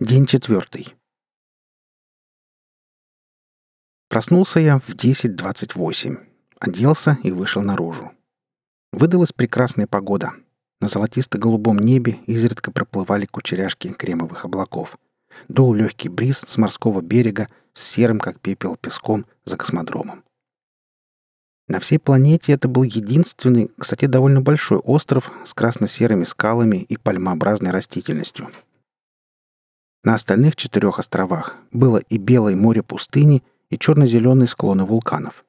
День четвертый. Проснулся я в 10.28. Оделся и вышел наружу. Выдалась прекрасная погода. На золотисто-голубом небе изредка проплывали кучеряшки кремовых облаков. Дул легкий бриз с морского берега с серым, как пепел, песком за космодромом. На всей планете это был единственный, кстати, довольно большой остров с красно-серыми скалами и пальмообразной растительностью — на остальных четырех островах было и белое море пустыни, и черно-зеленые склоны вулканов.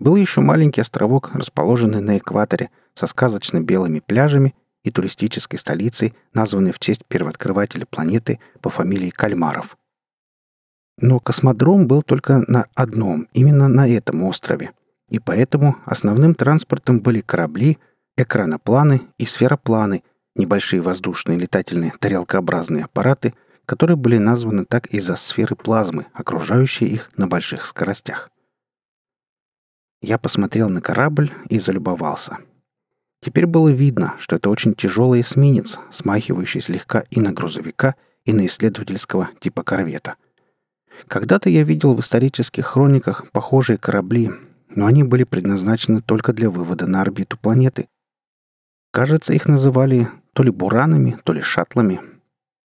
Был еще маленький островок, расположенный на экваторе, со сказочно белыми пляжами и туристической столицей, названной в честь первооткрывателя планеты по фамилии Кальмаров. Но космодром был только на одном, именно на этом острове. И поэтому основным транспортом были корабли, экранопланы и сферопланы, небольшие воздушные летательные тарелкообразные аппараты – которые были названы так из-за сферы плазмы, окружающей их на больших скоростях. Я посмотрел на корабль и залюбовался. Теперь было видно, что это очень тяжелый эсминец, смахивающий слегка и на грузовика, и на исследовательского типа корвета. Когда-то я видел в исторических хрониках похожие корабли, но они были предназначены только для вывода на орбиту планеты. Кажется, их называли то ли буранами, то ли шаттлами,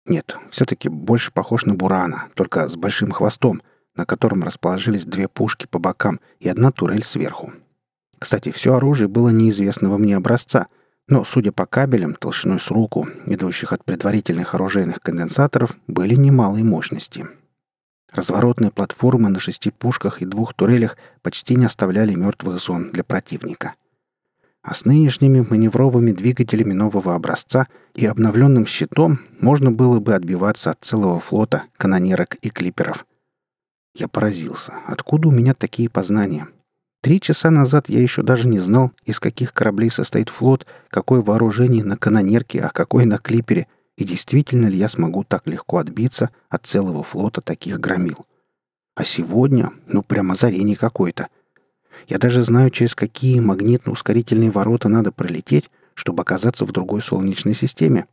нет, все-таки больше похож на Бурана, только с большим хвостом, на котором расположились две пушки по бокам и одна турель сверху. Кстати, все оружие было неизвестного мне образца, но, судя по кабелям, толщиной с руку, идущих от предварительных оружейных конденсаторов, были немалой мощности. Разворотные платформы на шести пушках и двух турелях почти не оставляли мертвых зон для противника — а с нынешними маневровыми двигателями нового образца и обновленным щитом можно было бы отбиваться от целого флота канонерок и клиперов. Я поразился. Откуда у меня такие познания? Три часа назад я еще даже не знал, из каких кораблей состоит флот, какое вооружение на канонерке, а какое на клипере, и действительно ли я смогу так легко отбиться от целого флота таких громил. А сегодня, ну прямо озарение какое-то — я даже знаю, через какие магнитно-ускорительные ворота надо пролететь, чтобы оказаться в другой Солнечной системе.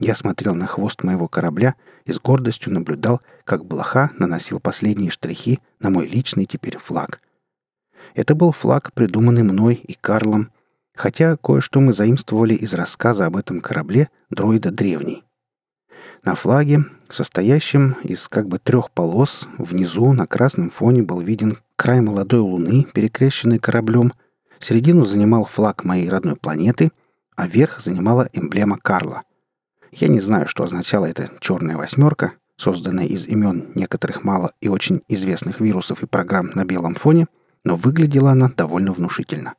Я смотрел на хвост моего корабля и с гордостью наблюдал, как блоха наносил последние штрихи на мой личный теперь флаг. Это был флаг, придуманный мной и Карлом, хотя кое-что мы заимствовали из рассказа об этом корабле дроида древний. На флаге, состоящем из как бы трех полос, внизу на красном фоне был виден край молодой луны, перекрещенный кораблем, середину занимал флаг моей родной планеты, а верх занимала эмблема Карла. Я не знаю, что означала эта черная восьмерка, созданная из имен некоторых мало и очень известных вирусов и программ на белом фоне, но выглядела она довольно внушительно.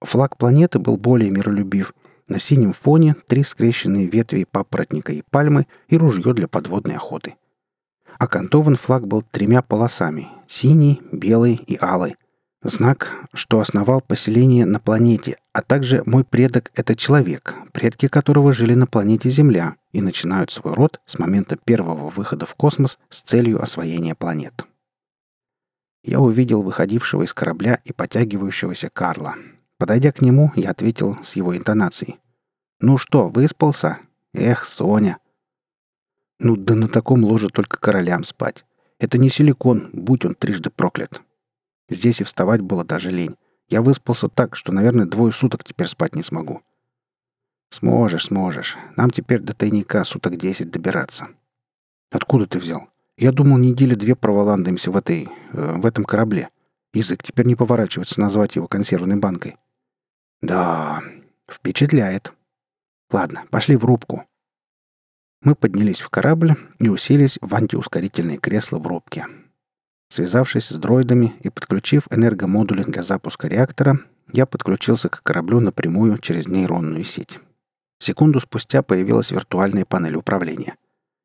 Флаг планеты был более миролюбив. На синем фоне три скрещенные ветви папоротника и пальмы и ружье для подводной охоты – Окантован флаг был тремя полосами — синий, белый и алый. Знак, что основал поселение на планете, а также мой предок — это человек, предки которого жили на планете Земля и начинают свой род с момента первого выхода в космос с целью освоения планет. Я увидел выходившего из корабля и потягивающегося Карла. Подойдя к нему, я ответил с его интонацией. «Ну что, выспался? Эх, Соня!» Ну да на таком ложе только королям спать. Это не силикон, будь он трижды проклят. Здесь и вставать было даже лень. Я выспался так, что, наверное, двое суток теперь спать не смогу. Сможешь, сможешь. Нам теперь до тайника суток десять добираться. Откуда ты взял? Я думал, недели две проволандаемся в этой... Э, в этом корабле. Язык теперь не поворачивается назвать его консервной банкой. Да, впечатляет. Ладно, пошли в рубку. Мы поднялись в корабль и уселись в антиускорительные кресла в рубке. Связавшись с дроидами и подключив энергомодули для запуска реактора, я подключился к кораблю напрямую через нейронную сеть. Секунду спустя появилась виртуальная панель управления.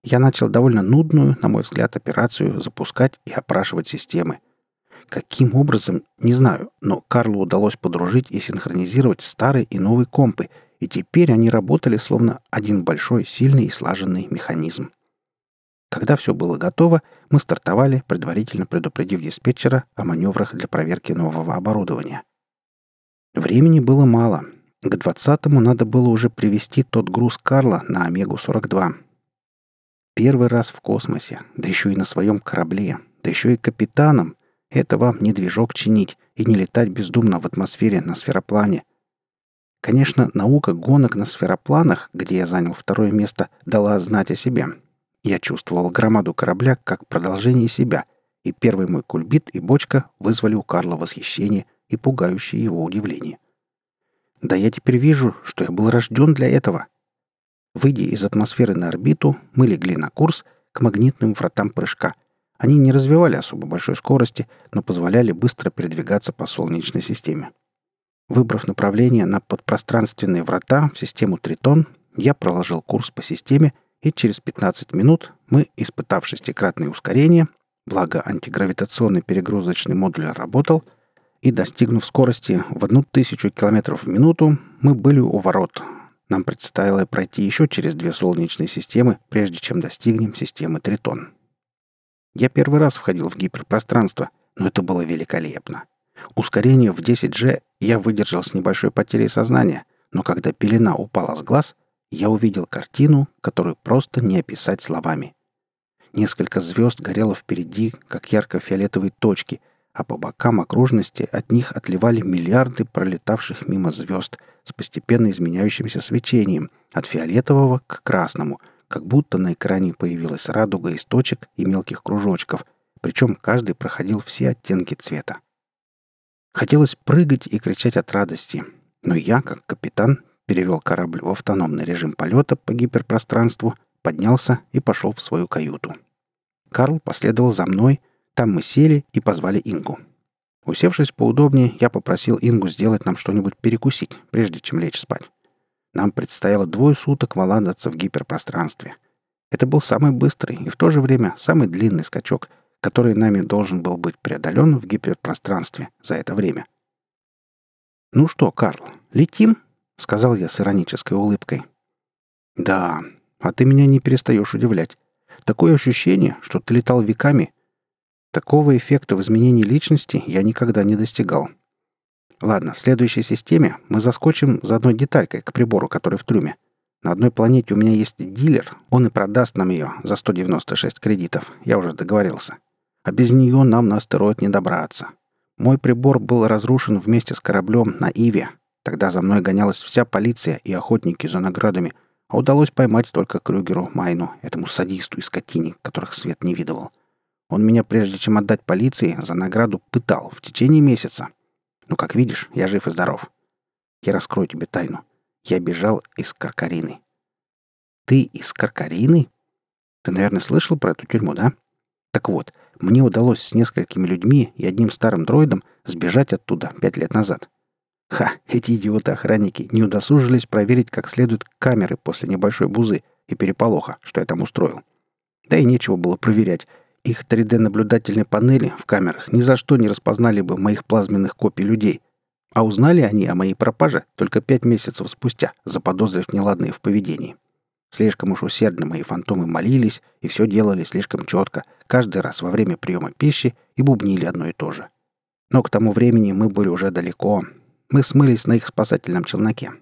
Я начал довольно нудную, на мой взгляд, операцию запускать и опрашивать системы. Каким образом, не знаю, но Карлу удалось подружить и синхронизировать старые и новые компы — и теперь они работали словно один большой, сильный и слаженный механизм. Когда все было готово, мы стартовали, предварительно предупредив диспетчера о маневрах для проверки нового оборудования. Времени было мало. К 20-му надо было уже привести тот груз Карла на Омегу-42. Первый раз в космосе, да еще и на своем корабле, да еще и капитаном. Это вам не движок чинить и не летать бездумно в атмосфере на сфероплане. Конечно, наука гонок на сферопланах, где я занял второе место, дала знать о себе. Я чувствовал громаду корабля как продолжение себя, и первый мой кульбит и бочка вызвали у Карла восхищение и пугающее его удивление. Да я теперь вижу, что я был рожден для этого. Выйдя из атмосферы на орбиту, мы легли на курс к магнитным вратам прыжка. Они не развивали особо большой скорости, но позволяли быстро передвигаться по Солнечной системе. Выбрав направление на подпространственные врата в систему Тритон, я проложил курс по системе, и через 15 минут мы, испытав шестикратное ускорение, благо антигравитационный перегрузочный модуль работал — и, достигнув скорости в одну тысячу километров в минуту, мы были у ворот. Нам предстояло пройти еще через две солнечные системы, прежде чем достигнем системы Тритон. Я первый раз входил в гиперпространство, но это было великолепно. Ускорение в 10G я выдержал с небольшой потерей сознания, но когда пелена упала с глаз, я увидел картину, которую просто не описать словами. Несколько звезд горело впереди, как ярко-фиолетовые точки — а по бокам окружности от них отливали миллиарды пролетавших мимо звезд с постепенно изменяющимся свечением от фиолетового к красному, как будто на экране появилась радуга из точек и мелких кружочков, причем каждый проходил все оттенки цвета. Хотелось прыгать и кричать от радости, но я, как капитан, перевел корабль в автономный режим полета по гиперпространству, поднялся и пошел в свою каюту. Карл последовал за мной — там мы сели и позвали Ингу. Усевшись поудобнее, я попросил Ингу сделать нам что-нибудь перекусить, прежде чем лечь спать. Нам предстояло двое суток валандаться в гиперпространстве. Это был самый быстрый и в то же время самый длинный скачок, который нами должен был быть преодолен в гиперпространстве за это время. «Ну что, Карл, летим?» — сказал я с иронической улыбкой. «Да, а ты меня не перестаешь удивлять. Такое ощущение, что ты летал веками Такого эффекта в изменении личности я никогда не достигал. Ладно, в следующей системе мы заскочим за одной деталькой к прибору, который в трюме. На одной планете у меня есть дилер, он и продаст нам ее за 196 кредитов, я уже договорился. А без нее нам на астероид не добраться. Мой прибор был разрушен вместе с кораблем на Иве. Тогда за мной гонялась вся полиция и охотники за наградами, а удалось поймать только Крюгеру Майну, этому садисту и скотине, которых свет не видывал. Он меня, прежде чем отдать полиции, за награду пытал в течение месяца. Ну, как видишь, я жив и здоров. Я раскрою тебе тайну. Я бежал из Каркарины. Ты из Каркарины? Ты, наверное, слышал про эту тюрьму, да? Так вот, мне удалось с несколькими людьми и одним старым дроидом сбежать оттуда пять лет назад. Ха, эти идиоты-охранники не удосужились проверить как следует камеры после небольшой бузы и переполоха, что я там устроил. Да и нечего было проверять, их 3D-наблюдательные панели в камерах ни за что не распознали бы моих плазменных копий людей. А узнали они о моей пропаже только пять месяцев спустя, заподозрив неладные в поведении. Слишком уж усердно мои фантомы молились и все делали слишком четко, каждый раз во время приема пищи и бубнили одно и то же. Но к тому времени мы были уже далеко. Мы смылись на их спасательном челноке.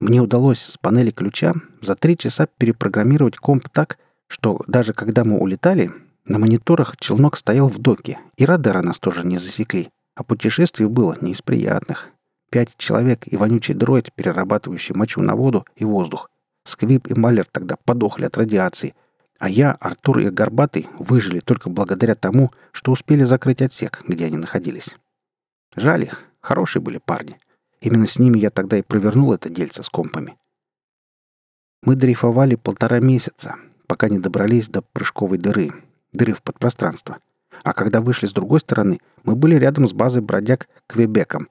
Мне удалось с панели ключа за три часа перепрограммировать комп так, что даже когда мы улетали, на мониторах челнок стоял в доке, и радара нас тоже не засекли. А путешествие было не из приятных. Пять человек и вонючий дроид, перерабатывающий мочу на воду и воздух. Сквип и Малер тогда подохли от радиации. А я, Артур и Горбатый выжили только благодаря тому, что успели закрыть отсек, где они находились. Жаль их, хорошие были парни. Именно с ними я тогда и провернул это дельце с компами. Мы дрейфовали полтора месяца, пока не добрались до прыжковой дыры, дыры в подпространство. А когда вышли с другой стороны, мы были рядом с базой бродяг Квебеком.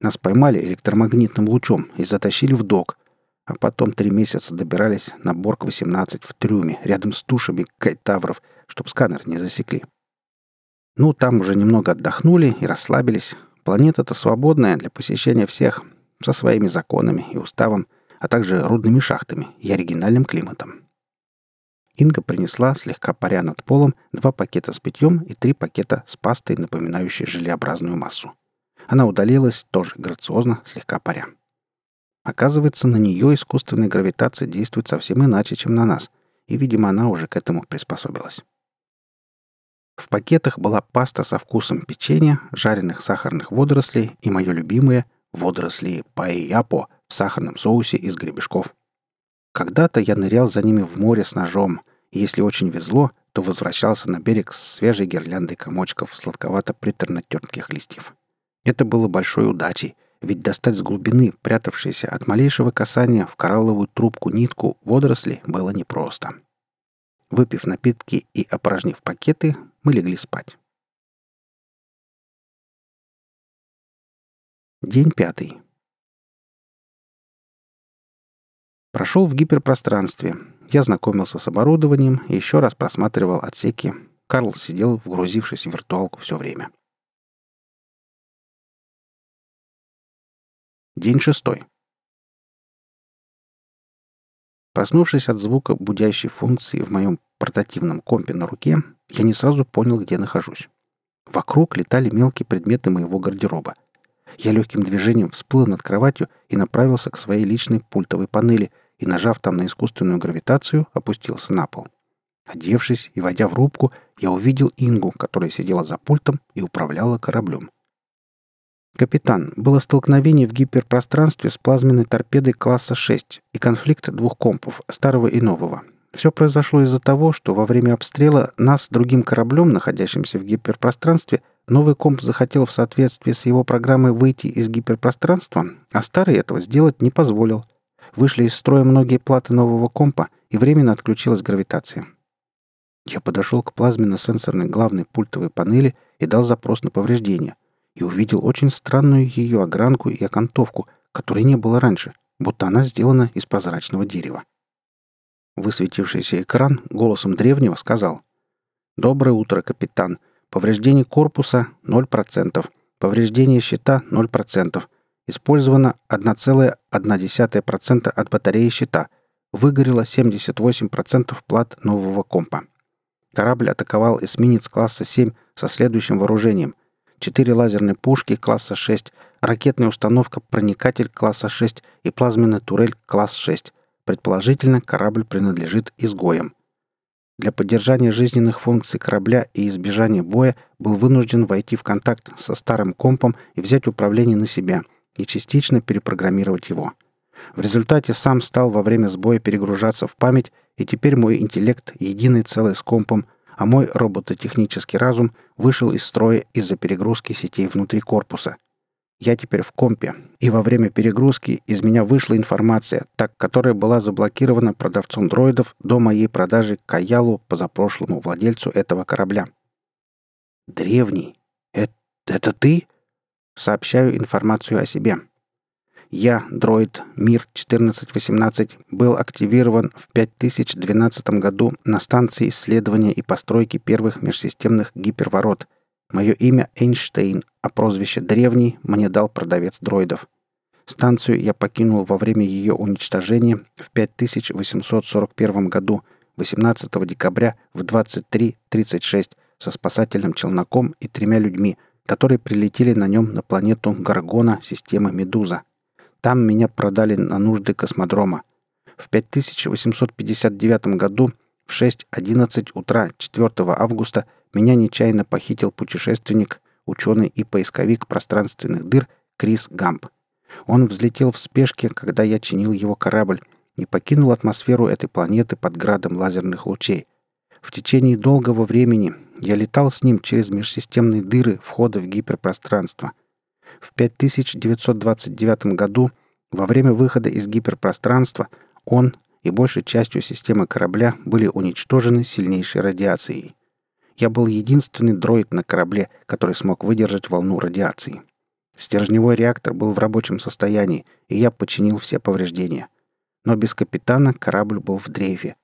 Нас поймали электромагнитным лучом и затащили в док. А потом три месяца добирались на Борг-18 в трюме, рядом с тушами кайтавров, чтоб сканер не засекли. Ну, там уже немного отдохнули и расслабились. Планета-то свободная для посещения всех, со своими законами и уставом, а также рудными шахтами и оригинальным климатом. Инга принесла, слегка паря над полом, два пакета с питьем и три пакета с пастой, напоминающей желеобразную массу. Она удалилась, тоже грациозно, слегка паря. Оказывается, на нее искусственная гравитация действует совсем иначе, чем на нас. и, видимо, она уже к этому приспособилась. В пакетах была паста со вкусом печенья, жареных сахарных водорослей и мое любимое – водоросли паэяпо в сахарном соусе из гребешков. Когда-то я нырял за ними в море с ножом, и если очень везло, то возвращался на берег с свежей гирляндой комочков сладковато-приторно-терпких листьев. Это было большой удачей, ведь достать с глубины, прятавшейся от малейшего касания в коралловую трубку нитку водоросли было непросто. Выпив напитки и опорожнив пакеты, мы легли спать. День пятый. Прошел в гиперпространстве. Я знакомился с оборудованием и еще раз просматривал отсеки. Карл сидел, вгрузившись в виртуалку все время. День шестой. Проснувшись от звука будящей функции в моем портативном компе на руке, я не сразу понял, где нахожусь. Вокруг летали мелкие предметы моего гардероба. Я легким движением всплыл над кроватью и направился к своей личной пультовой панели и, нажав там на искусственную гравитацию, опустился на пол. Одевшись и войдя в рубку, я увидел Ингу, которая сидела за пультом и управляла кораблем. «Капитан, было столкновение в гиперпространстве с плазменной торпедой класса 6 и конфликт двух компов, старого и нового. Все произошло из-за того, что во время обстрела нас с другим кораблем, находящимся в гиперпространстве, новый комп захотел в соответствии с его программой выйти из гиперпространства, а старый этого сделать не позволил. Вышли из строя многие платы нового компа, и временно отключилась гравитация. Я подошел к плазменно-сенсорной главной пультовой панели и дал запрос на повреждение – и увидел очень странную ее огранку и окантовку, которой не было раньше, будто она сделана из прозрачного дерева. Высветившийся экран голосом древнего сказал «Доброе утро, капитан. Повреждение корпуса — 0%. Повреждение щита — 0%. Использовано 1,1% от батареи щита. Выгорело 78% плат нового компа. Корабль атаковал эсминец класса 7 со следующим вооружением — четыре лазерные пушки класса 6, ракетная установка «Проникатель» класса 6 и плазменная турель класс 6. Предположительно, корабль принадлежит изгоям. Для поддержания жизненных функций корабля и избежания боя был вынужден войти в контакт со старым компом и взять управление на себя и частично перепрограммировать его. В результате сам стал во время сбоя перегружаться в память, и теперь мой интеллект единый целый с компом а мой робототехнический разум вышел из строя из-за перегрузки сетей внутри корпуса. Я теперь в компе, и во время перегрузки из меня вышла информация, так которая была заблокирована продавцом дроидов до моей продажи Каялу позапрошлому владельцу этого корабля. «Древний? Это, это ты?» Сообщаю информацию о себе. Я, дроид Мир-1418, был активирован в 5012 году на станции исследования и постройки первых межсистемных гиперворот. Мое имя Эйнштейн, а прозвище «Древний» мне дал продавец дроидов. Станцию я покинул во время ее уничтожения в 5841 году, 18 декабря в 23.36 со спасательным челноком и тремя людьми, которые прилетели на нем на планету Гаргона системы Медуза – там меня продали на нужды космодрома. В 5859 году в 6.11 утра 4 августа меня нечаянно похитил путешественник, ученый и поисковик пространственных дыр Крис Гамп. Он взлетел в спешке, когда я чинил его корабль, и покинул атмосферу этой планеты под градом лазерных лучей. В течение долгого времени я летал с ним через межсистемные дыры входа в гиперпространство – в 5929 году, во время выхода из гиперпространства, он и большей частью системы корабля были уничтожены сильнейшей радиацией. Я был единственный дроид на корабле, который смог выдержать волну радиации. Стержневой реактор был в рабочем состоянии, и я починил все повреждения. Но без капитана корабль был в дрейфе.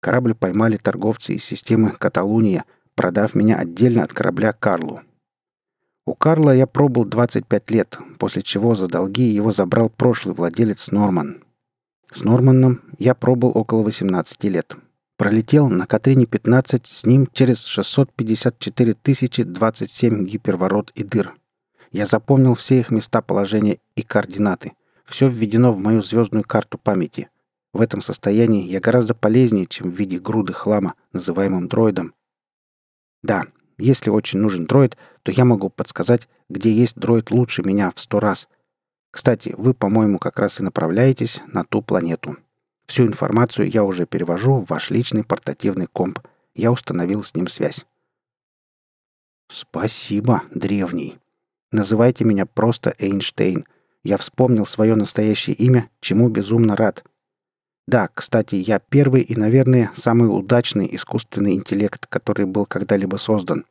Корабль поймали торговцы из системы Каталуния, продав меня отдельно от корабля Карлу. У Карла я пробыл 25 лет, после чего за долги его забрал прошлый владелец Норман. С Норманом я пробыл около 18 лет. Пролетел на Катрине-15 с ним через 654 027 гиперворот и дыр. Я запомнил все их места положения и координаты. Все введено в мою звездную карту памяти. В этом состоянии я гораздо полезнее, чем в виде груды хлама, называемым дроидом. Да, если очень нужен дроид, то я могу подсказать, где есть дроид лучше меня в сто раз. Кстати, вы, по-моему, как раз и направляетесь на ту планету. Всю информацию я уже перевожу в ваш личный портативный комп. Я установил с ним связь. Спасибо, древний. Называйте меня просто Эйнштейн. Я вспомнил свое настоящее имя, чему безумно рад. Да, кстати, я первый и, наверное, самый удачный искусственный интеллект, который был когда-либо создан.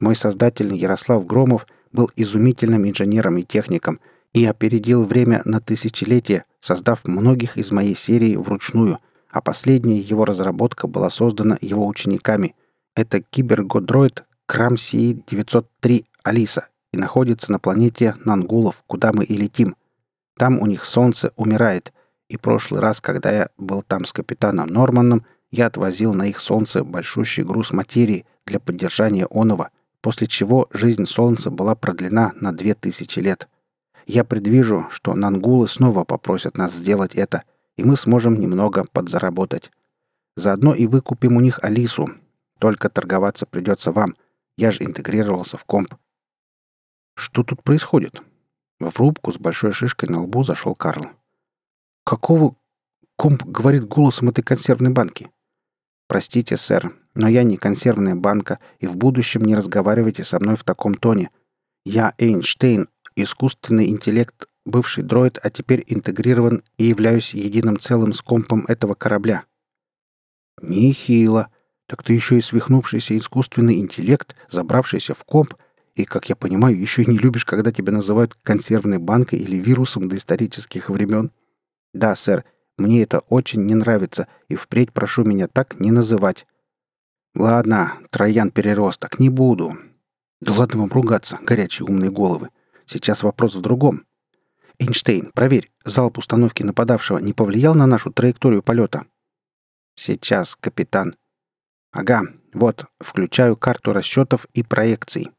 Мой создатель Ярослав Громов был изумительным инженером и техником и опередил время на тысячелетия, создав многих из моей серии вручную, а последняя его разработка была создана его учениками. Это кибергодроид Крамсии 903 Алиса и находится на планете Нангулов, куда мы и летим. Там у них солнце умирает, и прошлый раз, когда я был там с капитаном Норманом, я отвозил на их солнце большущий груз материи для поддержания оного, после чего жизнь солнца была продлена на две тысячи лет. Я предвижу, что нангулы снова попросят нас сделать это, и мы сможем немного подзаработать. Заодно и выкупим у них Алису. Только торговаться придется вам. Я же интегрировался в комп. Что тут происходит? В рубку с большой шишкой на лбу зашел Карл. «Какого...» — комп говорит голосом этой консервной банки. «Простите, сэр, но я не консервная банка, и в будущем не разговаривайте со мной в таком тоне. Я Эйнштейн, искусственный интеллект, бывший дроид, а теперь интегрирован и являюсь единым целым с компом этого корабля». «Нехило. Так ты еще и свихнувшийся искусственный интеллект, забравшийся в комп, и, как я понимаю, еще и не любишь, когда тебя называют консервной банкой или вирусом доисторических времен. Да, сэр, мне это очень не нравится, и впредь прошу меня так не называть. Ладно, Троян Переросток, не буду. Да ладно вам ругаться, горячие умные головы. Сейчас вопрос в другом. Эйнштейн, проверь, залп установки нападавшего не повлиял на нашу траекторию полета? Сейчас, капитан. Ага, вот, включаю карту расчетов и проекций.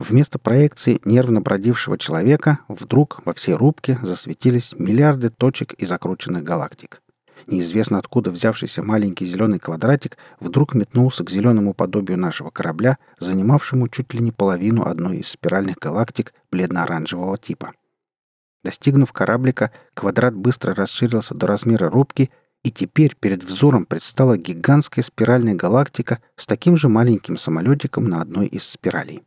Вместо проекции нервно бродившего человека вдруг во всей рубке засветились миллиарды точек и закрученных галактик. Неизвестно откуда взявшийся маленький зеленый квадратик вдруг метнулся к зеленому подобию нашего корабля, занимавшему чуть ли не половину одной из спиральных галактик бледно-оранжевого типа. Достигнув кораблика, квадрат быстро расширился до размера рубки, и теперь перед взором предстала гигантская спиральная галактика с таким же маленьким самолетиком на одной из спиралей.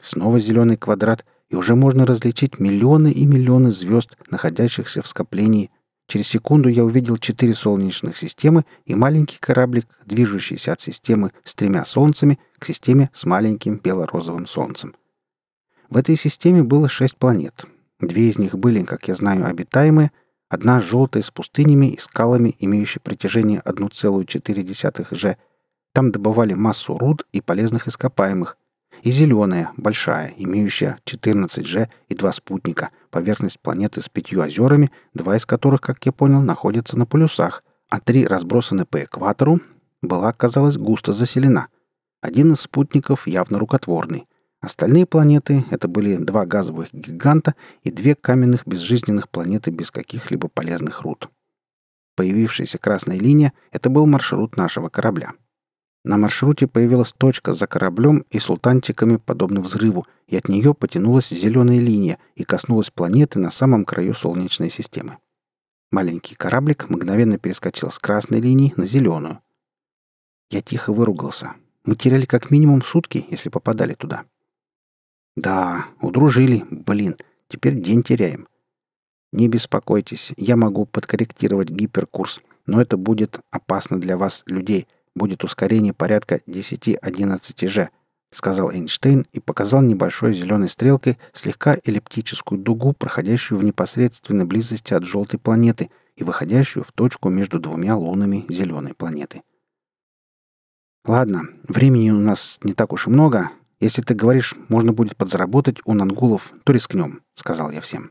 Снова зеленый квадрат, и уже можно различить миллионы и миллионы звезд, находящихся в скоплении. Через секунду я увидел четыре солнечных системы и маленький кораблик, движущийся от системы с тремя солнцами к системе с маленьким бело-розовым солнцем. В этой системе было шесть планет. Две из них были, как я знаю, обитаемые, одна желтая с пустынями и скалами, имеющей притяжение 1,4 ж. Там добывали массу руд и полезных ископаемых – и зеленая, большая, имеющая 14G и два спутника, поверхность планеты с пятью озерами, два из которых, как я понял, находятся на полюсах, а три разбросаны по экватору, была, казалось, густо заселена. Один из спутников явно рукотворный. Остальные планеты — это были два газовых гиганта и две каменных безжизненных планеты без каких-либо полезных руд. Появившаяся красная линия — это был маршрут нашего корабля — на маршруте появилась точка за кораблем и султантиками, подобно взрыву, и от нее потянулась зеленая линия и коснулась планеты на самом краю Солнечной системы. Маленький кораблик мгновенно перескочил с красной линии на зеленую. Я тихо выругался. Мы теряли как минимум сутки, если попадали туда. Да, удружили, блин, теперь день теряем. Не беспокойтесь, я могу подкорректировать гиперкурс, но это будет опасно для вас, людей — будет ускорение порядка 10-11 же, сказал Эйнштейн и показал небольшой зеленой стрелкой слегка эллиптическую дугу, проходящую в непосредственной близости от желтой планеты и выходящую в точку между двумя лунами зеленой планеты. «Ладно, времени у нас не так уж и много. Если ты говоришь, можно будет подзаработать у нангулов, то рискнем», — сказал я всем.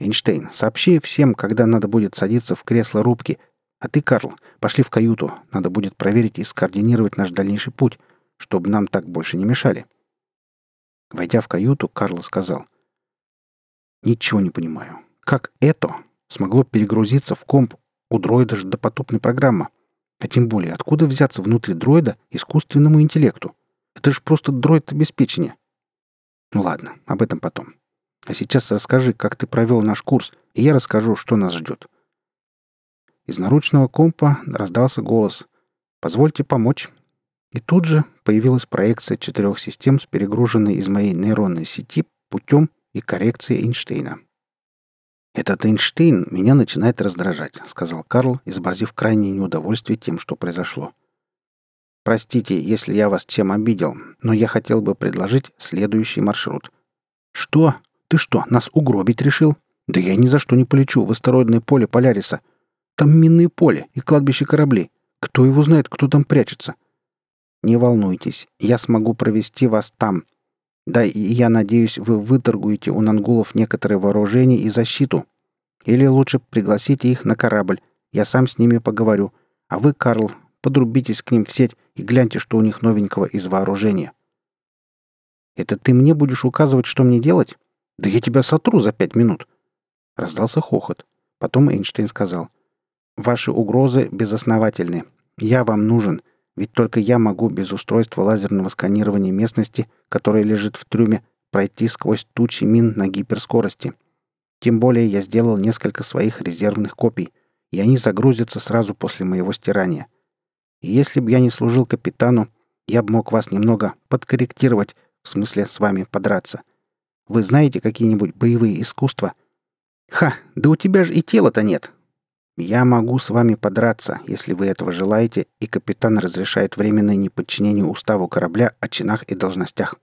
«Эйнштейн, сообщи всем, когда надо будет садиться в кресло рубки, а ты, Карл, пошли в каюту. Надо будет проверить и скоординировать наш дальнейший путь, чтобы нам так больше не мешали. Войдя в каюту, Карл сказал. «Ничего не понимаю. Как это смогло перегрузиться в комп У дроида же допотопная программа. А тем более, откуда взяться внутри дроида искусственному интеллекту? Это же просто дроид обеспечения. Ну ладно, об этом потом. А сейчас расскажи, как ты провел наш курс, и я расскажу, что нас ждет. Из наручного компа раздался голос. «Позвольте помочь». И тут же появилась проекция четырех систем с перегруженной из моей нейронной сети путем и коррекцией Эйнштейна. «Этот Эйнштейн меня начинает раздражать», — сказал Карл, изобразив крайнее неудовольствие тем, что произошло. «Простите, если я вас чем обидел, но я хотел бы предложить следующий маршрут». «Что? Ты что, нас угробить решил?» «Да я ни за что не полечу в астероидное поле Поляриса. Там минное поле и кладбище кораблей. Кто его знает, кто там прячется?» «Не волнуйтесь, я смогу провести вас там. Да, и я надеюсь, вы выторгуете у нангулов некоторые вооружения и защиту. Или лучше пригласите их на корабль. Я сам с ними поговорю. А вы, Карл, подрубитесь к ним в сеть и гляньте, что у них новенького из вооружения». «Это ты мне будешь указывать, что мне делать? Да я тебя сотру за пять минут!» Раздался хохот. Потом Эйнштейн сказал. «Ваши угрозы безосновательны. Я вам нужен, ведь только я могу без устройства лазерного сканирования местности, которая лежит в трюме, пройти сквозь тучи мин на гиперскорости. Тем более я сделал несколько своих резервных копий, и они загрузятся сразу после моего стирания. И если бы я не служил капитану, я бы мог вас немного подкорректировать, в смысле с вами подраться. Вы знаете какие-нибудь боевые искусства — «Ха, да у тебя же и тела-то нет!» «Я могу с вами подраться, если вы этого желаете, и капитан разрешает временное неподчинение уставу корабля о чинах и должностях».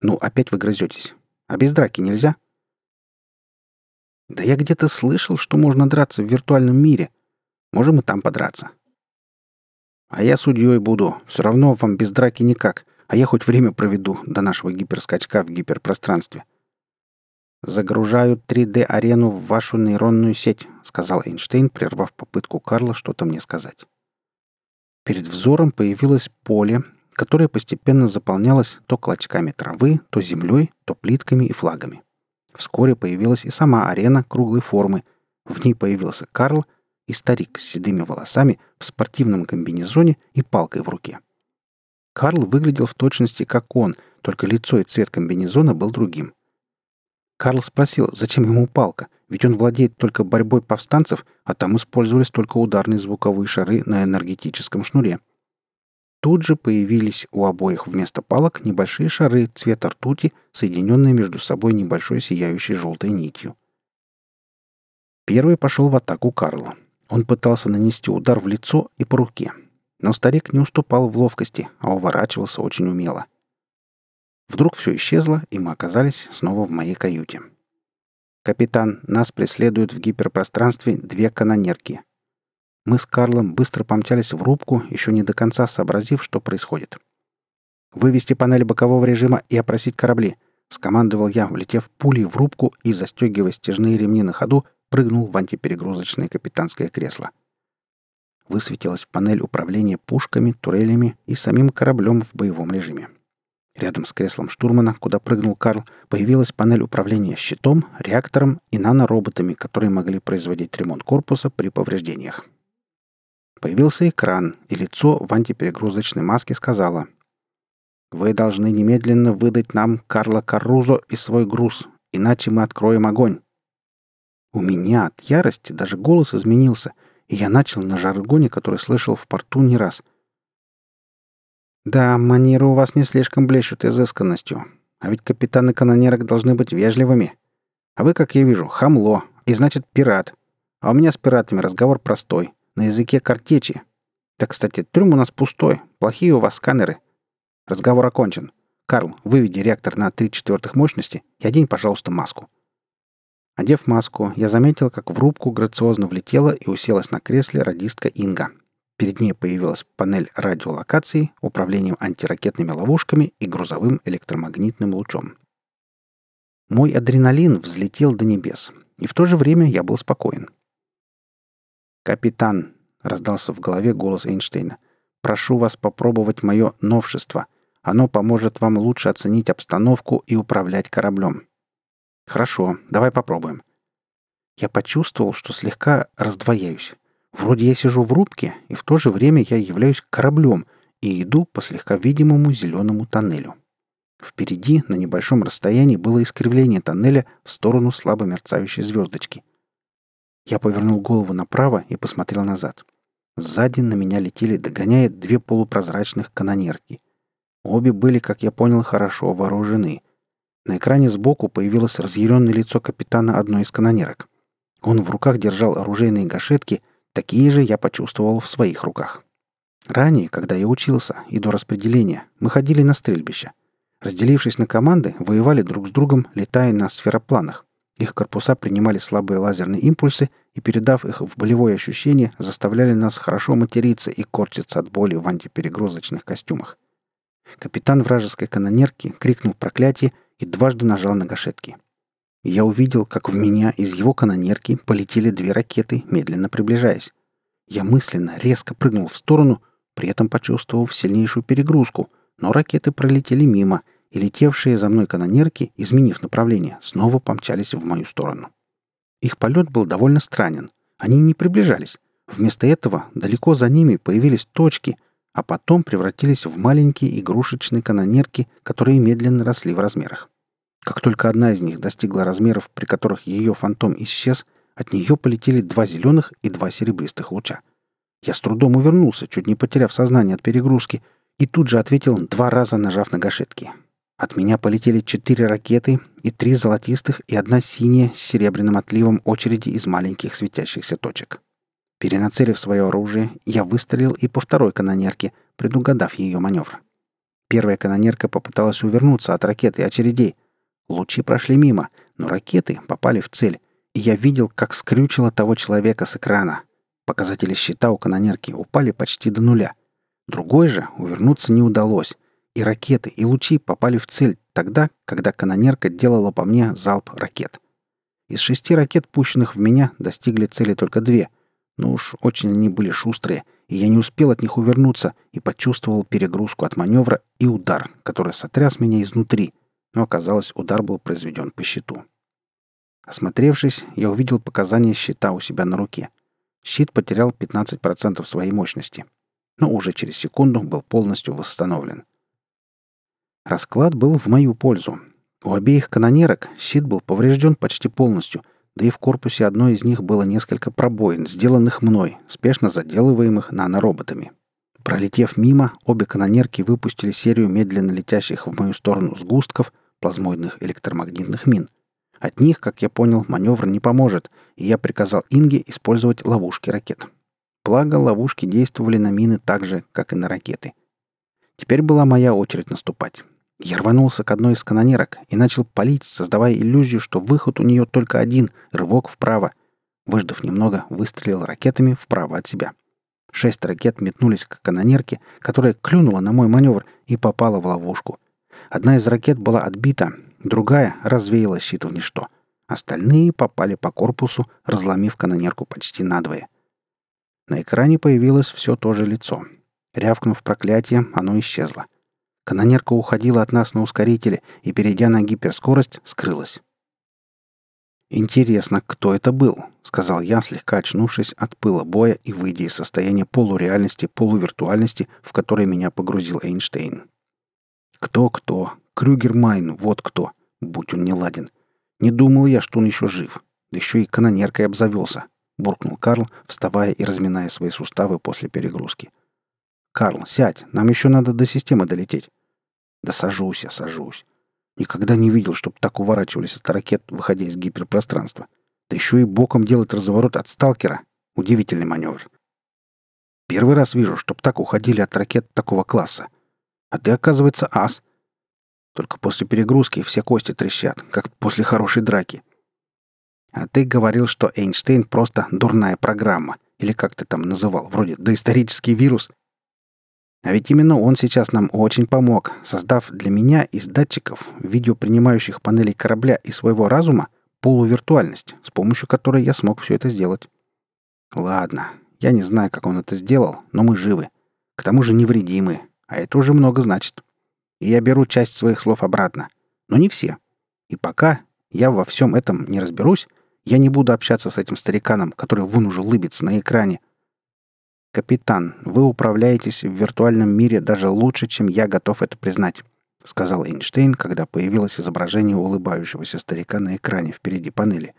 «Ну, опять вы грызетесь. А без драки нельзя?» «Да я где-то слышал, что можно драться в виртуальном мире. Можем и там подраться». «А я судьей буду. Все равно вам без драки никак. А я хоть время проведу до нашего гиперскачка в гиперпространстве. «Загружают 3D-арену в вашу нейронную сеть», — сказал Эйнштейн, прервав попытку Карла что-то мне сказать. Перед взором появилось поле, которое постепенно заполнялось то клочками травы, то землей, то плитками и флагами. Вскоре появилась и сама арена круглой формы. В ней появился Карл и старик с седыми волосами в спортивном комбинезоне и палкой в руке. Карл выглядел в точности как он, только лицо и цвет комбинезона был другим — Карл спросил, зачем ему палка, ведь он владеет только борьбой повстанцев, а там использовались только ударные звуковые шары на энергетическом шнуре. Тут же появились у обоих вместо палок небольшие шары цвета ртути, соединенные между собой небольшой сияющей желтой нитью. Первый пошел в атаку Карла. Он пытался нанести удар в лицо и по руке. Но старик не уступал в ловкости, а уворачивался очень умело. Вдруг все исчезло, и мы оказались снова в моей каюте. «Капитан, нас преследуют в гиперпространстве две канонерки». Мы с Карлом быстро помчались в рубку, еще не до конца сообразив, что происходит. «Вывести панель бокового режима и опросить корабли», — скомандовал я, влетев пулей в рубку и, застегивая стяжные ремни на ходу, прыгнул в антиперегрузочное капитанское кресло. Высветилась панель управления пушками, турелями и самим кораблем в боевом режиме. Рядом с креслом штурмана, куда прыгнул Карл, появилась панель управления щитом, реактором и нанороботами, которые могли производить ремонт корпуса при повреждениях. Появился экран, и лицо в антиперегрузочной маске сказала «Вы должны немедленно выдать нам Карла Каррузо и свой груз, иначе мы откроем огонь». У меня от ярости даже голос изменился, и я начал на жаргоне, который слышал в порту не раз – «Да, манеры у вас не слишком блещут изысканностью. А ведь капитаны канонерок должны быть вежливыми. А вы, как я вижу, хамло, и значит пират. А у меня с пиратами разговор простой, на языке картечи. Так, кстати, трюм у нас пустой, плохие у вас сканеры. Разговор окончен. Карл, выведи реактор на три четвертых мощности и одень, пожалуйста, маску». Одев маску, я заметил, как в рубку грациозно влетела и уселась на кресле радистка Инга — Перед ней появилась панель радиолокации, управлением антиракетными ловушками и грузовым электромагнитным лучом. Мой адреналин взлетел до небес, и в то же время я был спокоен. «Капитан», — раздался в голове голос Эйнштейна, — «прошу вас попробовать мое новшество. Оно поможет вам лучше оценить обстановку и управлять кораблем». «Хорошо, давай попробуем». Я почувствовал, что слегка раздвояюсь. Вроде я сижу в рубке, и в то же время я являюсь кораблем и иду по слегка видимому зеленому тоннелю. Впереди, на небольшом расстоянии, было искривление тоннеля в сторону слабо мерцающей звездочки. Я повернул голову направо и посмотрел назад. Сзади на меня летели, догоняя две полупрозрачных канонерки. Обе были, как я понял, хорошо вооружены. На экране сбоку появилось разъяренное лицо капитана одной из канонерок. Он в руках держал оружейные гашетки, такие же я почувствовал в своих руках. Ранее, когда я учился и до распределения, мы ходили на стрельбище — Разделившись на команды, воевали друг с другом, летая на сферопланах. Их корпуса принимали слабые лазерные импульсы и, передав их в болевое ощущение, заставляли нас хорошо материться и корчиться от боли в антиперегрузочных костюмах. Капитан вражеской канонерки крикнул проклятие и дважды нажал на гашетки. Я увидел, как в меня из его канонерки полетели две ракеты, медленно приближаясь. Я мысленно резко прыгнул в сторону, при этом почувствовав сильнейшую перегрузку, но ракеты пролетели мимо, и летевшие за мной канонерки, изменив направление, снова помчались в мою сторону. Их полет был довольно странен. Они не приближались. Вместо этого далеко за ними появились точки, а потом превратились в маленькие игрушечные канонерки, которые медленно росли в размерах. Как только одна из них достигла размеров, при которых ее фантом исчез, от нее полетели два зеленых и два серебристых луча. Я с трудом увернулся, чуть не потеряв сознание от перегрузки, и тут же ответил, два раза нажав на гашетки. От меня полетели четыре ракеты и три золотистых и одна синяя с серебряным отливом очереди из маленьких светящихся точек. Перенацелив свое оружие, я выстрелил и по второй канонерке, предугадав ее маневр. Первая канонерка попыталась увернуться от ракеты и очередей. Лучи прошли мимо, но ракеты попали в цель, и я видел, как скрючило того человека с экрана. Показатели щита у канонерки упали почти до нуля. Другой же увернуться не удалось, и ракеты, и лучи попали в цель тогда, когда канонерка делала по мне залп ракет. Из шести ракет, пущенных в меня, достигли цели только две. Но уж очень они были шустрые, и я не успел от них увернуться и почувствовал перегрузку от маневра и удар, который сотряс меня изнутри, но оказалось, удар был произведен по щиту. Осмотревшись, я увидел показания щита у себя на руке. Щит потерял 15% своей мощности, но уже через секунду был полностью восстановлен. Расклад был в мою пользу. У обеих канонерок щит был поврежден почти полностью, да и в корпусе одной из них было несколько пробоин, сделанных мной, спешно заделываемых нанороботами. Пролетев мимо, обе канонерки выпустили серию медленно летящих в мою сторону сгустков плазмоидных электромагнитных мин. От них, как я понял, маневр не поможет, и я приказал Инге использовать ловушки ракет. Благо, ловушки действовали на мины так же, как и на ракеты. Теперь была моя очередь наступать. Я рванулся к одной из канонерок и начал палить, создавая иллюзию, что выход у нее только один — рывок вправо. Выждав немного, выстрелил ракетами вправо от себя. Шесть ракет метнулись к канонерке, которая клюнула на мой маневр и попала в ловушку. Одна из ракет была отбита, другая развеяла щит в ничто. Остальные попали по корпусу, разломив канонерку почти надвое. На экране появилось все то же лицо. Рявкнув проклятие, оно исчезло. Канонерка уходила от нас на ускорителе и, перейдя на гиперскорость, скрылась. «Интересно, кто это был?» — сказал я, слегка очнувшись от пыла боя и выйдя из состояния полуреальности, полувиртуальности, в которой меня погрузил Эйнштейн. «Кто-кто? Крюгер Майн, вот кто! Будь он неладен! Не думал я, что он еще жив. Да еще и канонеркой обзавелся!» — буркнул Карл, вставая и разминая свои суставы после перегрузки. — «Карл, сядь, нам еще надо до системы долететь». «Да сажусь я, сажусь. Никогда не видел, чтобы так уворачивались от ракет, выходя из гиперпространства. Да еще и боком делать разворот от сталкера. Удивительный маневр. Первый раз вижу, чтоб так уходили от ракет такого класса. А ты, оказывается, ас. Только после перегрузки все кости трещат, как после хорошей драки. А ты говорил, что Эйнштейн просто дурная программа. Или как ты там называл, вроде доисторический вирус — а ведь именно он сейчас нам очень помог, создав для меня из датчиков, видеопринимающих панелей корабля и своего разума, полувиртуальность, с помощью которой я смог все это сделать. Ладно, я не знаю, как он это сделал, но мы живы. К тому же невредимы, а это уже много значит. И я беру часть своих слов обратно. Но не все. И пока я во всем этом не разберусь, Я не буду общаться с этим стариканом, который вон уже лыбится на экране. «Капитан, вы управляетесь в виртуальном мире даже лучше, чем я готов это признать», — сказал Эйнштейн, когда появилось изображение улыбающегося старика на экране впереди панели.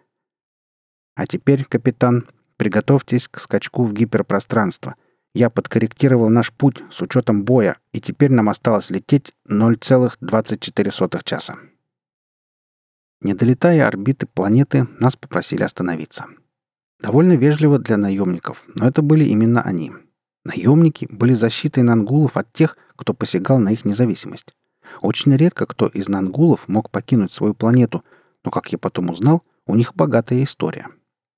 «А теперь, капитан, приготовьтесь к скачку в гиперпространство. Я подкорректировал наш путь с учетом боя, и теперь нам осталось лететь 0,24 часа». Не долетая орбиты планеты, нас попросили остановиться. Довольно вежливо для наемников, но это были именно они. Наемники были защитой нангулов от тех, кто посягал на их независимость. Очень редко кто из нангулов мог покинуть свою планету, но, как я потом узнал, у них богатая история.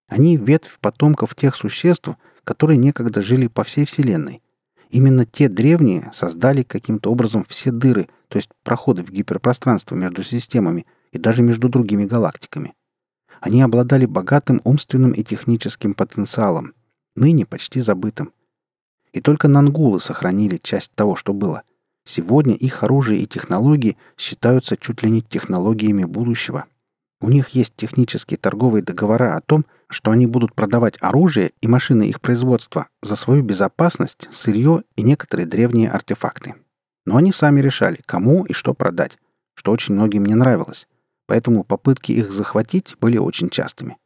Они — ветвь потомков тех существ, которые некогда жили по всей Вселенной. Именно те древние создали каким-то образом все дыры, то есть проходы в гиперпространство между системами, и даже между другими галактиками. Они обладали богатым умственным и техническим потенциалом, ныне почти забытым. И только нангулы сохранили часть того, что было. Сегодня их оружие и технологии считаются чуть ли не технологиями будущего. У них есть технические торговые договора о том, что они будут продавать оружие и машины их производства за свою безопасность, сырье и некоторые древние артефакты. Но они сами решали, кому и что продать, что очень многим не нравилось поэтому попытки их захватить были очень частыми.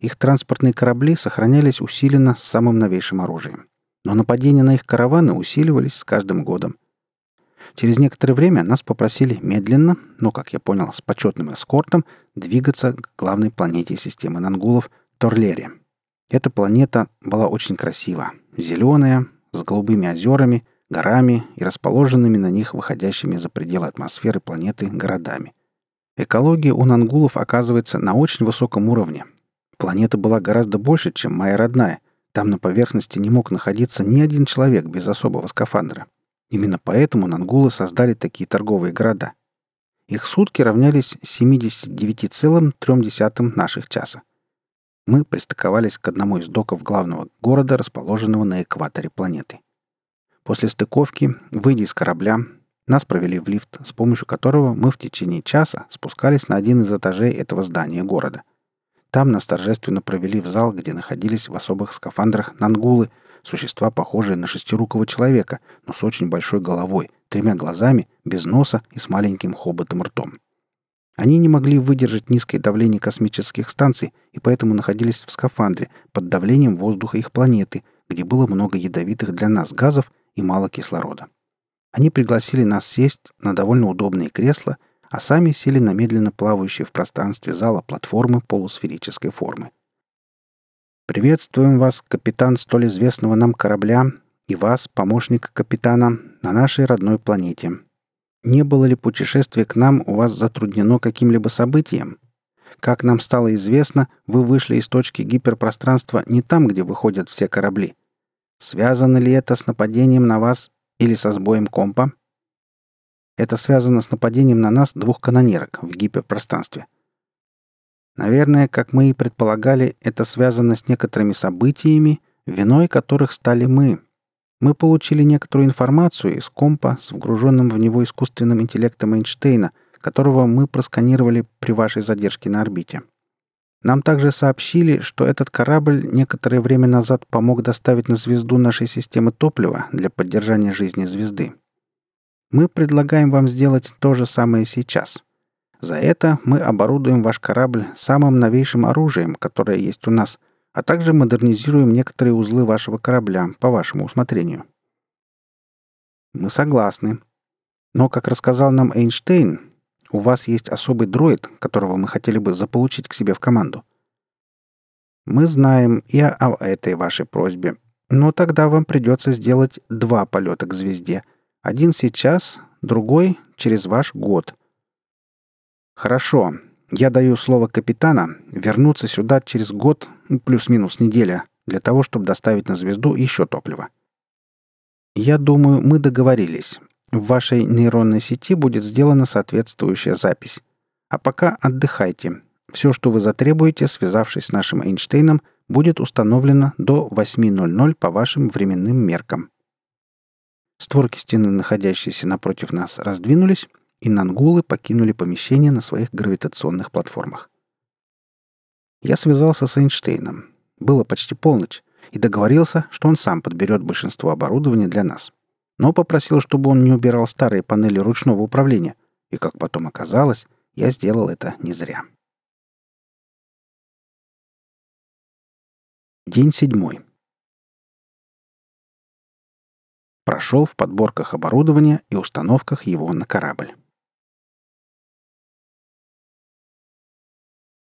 Их транспортные корабли сохранялись усиленно с самым новейшим оружием. Но нападения на их караваны усиливались с каждым годом. Через некоторое время нас попросили медленно, но, как я понял, с почетным эскортом, двигаться к главной планете системы Нангулов — Торлере. Эта планета была очень красива. Зеленая, с голубыми озерами, горами и расположенными на них выходящими за пределы атмосферы планеты городами. Экология у нангулов оказывается на очень высоком уровне. Планета была гораздо больше, чем моя родная. Там на поверхности не мог находиться ни один человек без особого скафандра. Именно поэтому нангулы создали такие торговые города. Их сутки равнялись 79,3 наших часа. Мы пристыковались к одному из доков главного города, расположенного на экваторе планеты. После стыковки, выйдя из корабля, нас провели в лифт, с помощью которого мы в течение часа спускались на один из этажей этого здания города. Там нас торжественно провели в зал, где находились в особых скафандрах нангулы, существа, похожие на шестирукого человека, но с очень большой головой, тремя глазами, без носа и с маленьким хоботом ртом. Они не могли выдержать низкое давление космических станций и поэтому находились в скафандре под давлением воздуха их планеты, где было много ядовитых для нас газов и мало кислорода. Они пригласили нас сесть на довольно удобные кресла, а сами сели на медленно плавающие в пространстве зала платформы полусферической формы. «Приветствуем вас, капитан столь известного нам корабля, и вас, помощник капитана, на нашей родной планете. Не было ли путешествие к нам у вас затруднено каким-либо событием? Как нам стало известно, вы вышли из точки гиперпространства не там, где выходят все корабли. Связано ли это с нападением на вас или со сбоем компа? Это связано с нападением на нас двух канонерок в гиперпространстве. Наверное, как мы и предполагали, это связано с некоторыми событиями, виной которых стали мы. Мы получили некоторую информацию из компа с вгруженным в него искусственным интеллектом Эйнштейна, которого мы просканировали при вашей задержке на орбите. Нам также сообщили, что этот корабль некоторое время назад помог доставить на звезду нашей системы топлива для поддержания жизни звезды. Мы предлагаем вам сделать то же самое сейчас. За это мы оборудуем ваш корабль самым новейшим оружием, которое есть у нас, а также модернизируем некоторые узлы вашего корабля по вашему усмотрению. Мы согласны. Но, как рассказал нам Эйнштейн, у вас есть особый дроид, которого мы хотели бы заполучить к себе в команду. Мы знаем и о этой вашей просьбе, но тогда вам придется сделать два полета к звезде. Один сейчас, другой через ваш год. Хорошо. Я даю слово капитана вернуться сюда через год, ну, плюс-минус неделя, для того, чтобы доставить на звезду еще топливо. Я думаю, мы договорились. В вашей нейронной сети будет сделана соответствующая запись. А пока отдыхайте. Все, что вы затребуете, связавшись с нашим Эйнштейном, будет установлено до 8.00 по вашим временным меркам. Створки стены, находящиеся напротив нас, раздвинулись, и нангулы покинули помещение на своих гравитационных платформах. Я связался с Эйнштейном. Было почти полночь. И договорился, что он сам подберет большинство оборудования для нас. Но попросил, чтобы он не убирал старые панели ручного управления. И, как потом оказалось, я сделал это не зря. День седьмой. Прошел в подборках оборудования и установках его на корабль.